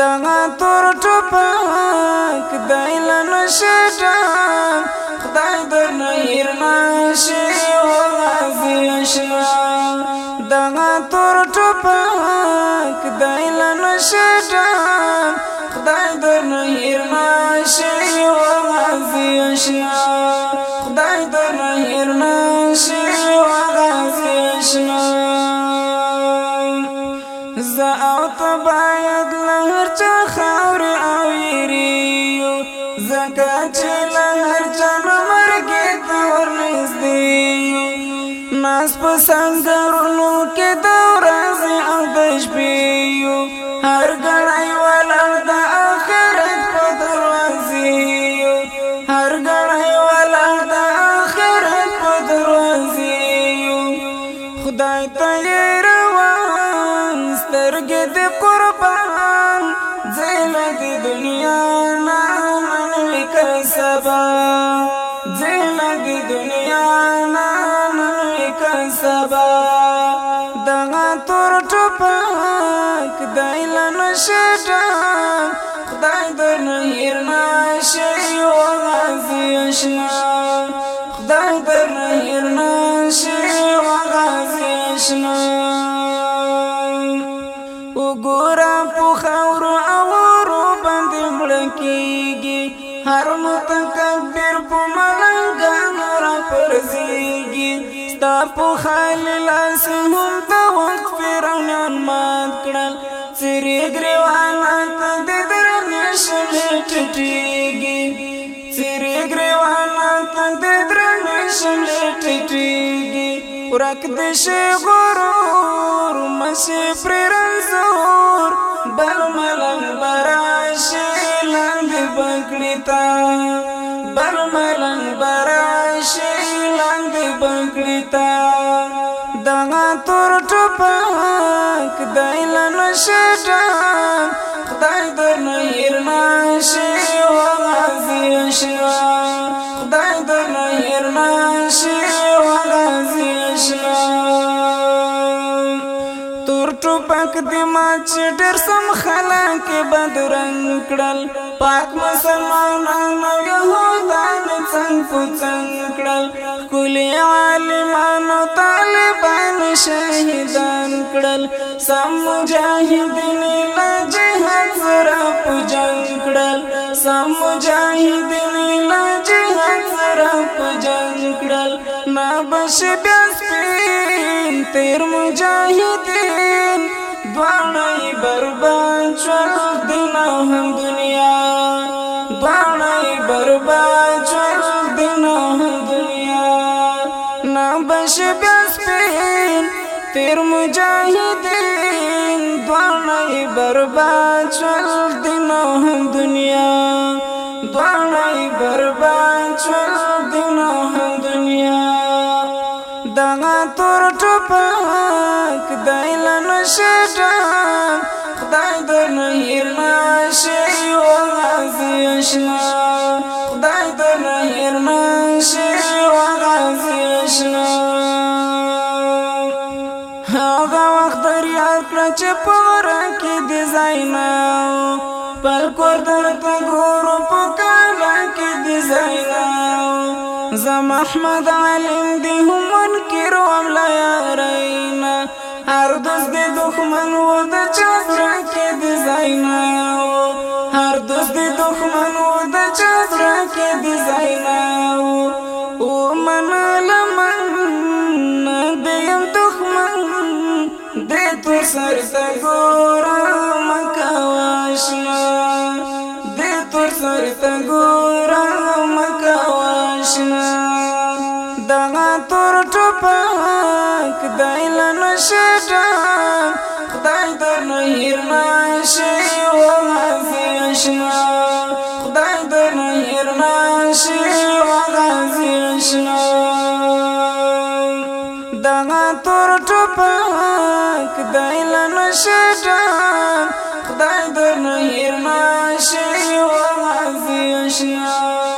دغه تور ټوپک دای له نشټم خدای در نه هیر نشي ولازي شنا دغه تور ټوپک دای له نشټم خدای در نه هیر نشي ولازي شنا خدای در نه هیر نشي ولازي شنا او تباید لهر چا خاور او یریو زکا چه لهر چا مرگی تور نزدیو ناس پسنگرونو که دورازی او دشبیو لګې د قربان زه لګې دنیا نا لیکل سبا زه لګې دنیا نا لیکل سبا دغه تور ټپک دای لن شټا خدای در نه هیر نشه او غازی اشنا خدای در نه هیر نشه او غازی اشنا ګورا په خاور او ورو باندې ملکیږي هر متکبر په ملنګ نور پرځيږي ستا په خال لاس هم د وخت فرعون مات کړل سری ګریوان ته د درنه شمه ټټيږي سری ګریوان ته د درنه شمه ټټيږي ورک د شي غرور زور مشي پر زور بل ملنګ براشي لنګ بنګړتا بل ملنګ براشي لنګ بنګړتا دغه تور ټپک دایل نشټه خدای درنه هیر ماشي وغازي شوا خدای درنه هیر ماشي دې ما چې ډېر سم خلک بدرنګ کړل پاک مسلمانانو يهودانو څنګه پڅنګ کړل کلی عالمانو طالبانو شهیدان کړل سم مجاهدین له جهاد سره پجنګ کړل سم مجاهدین له جهاد سره پجنګ کړل ما بش بیا سپین تیر مجاهدین دوانای برباد شول دین او هم دنیا دوانای برباد شول دین او هم دنیا نام بش بیاس پین تیر مجاهدین دوانای برباد شول دین او هم دنیا دوانای برباد شول دین او هم دنیا دغه تور ټپک دای شدم خدای در نهیر ماشی و غازی اشنا خدای در نهیر ماشی و غازی اشنا هغه وخت در یار کړه چې په ورا کې دی زینا پر کور درته ګورو په کاله کې دی زینا زم احمد علم دی هم منکر او ملایان دخمن و د چادر کې د زینا هر دوست د دخمن و د چادر کې د زینا او من لمن د دخمن د تر سر سګو تور ټپک دای له نشټم خدای در نه هیر نشي وغازي اشنا خدای در نه هیر نشي وغازي اشنا دغه تور ټپک دای له نشټم خدای در نه هیر نشي وغازي اشنا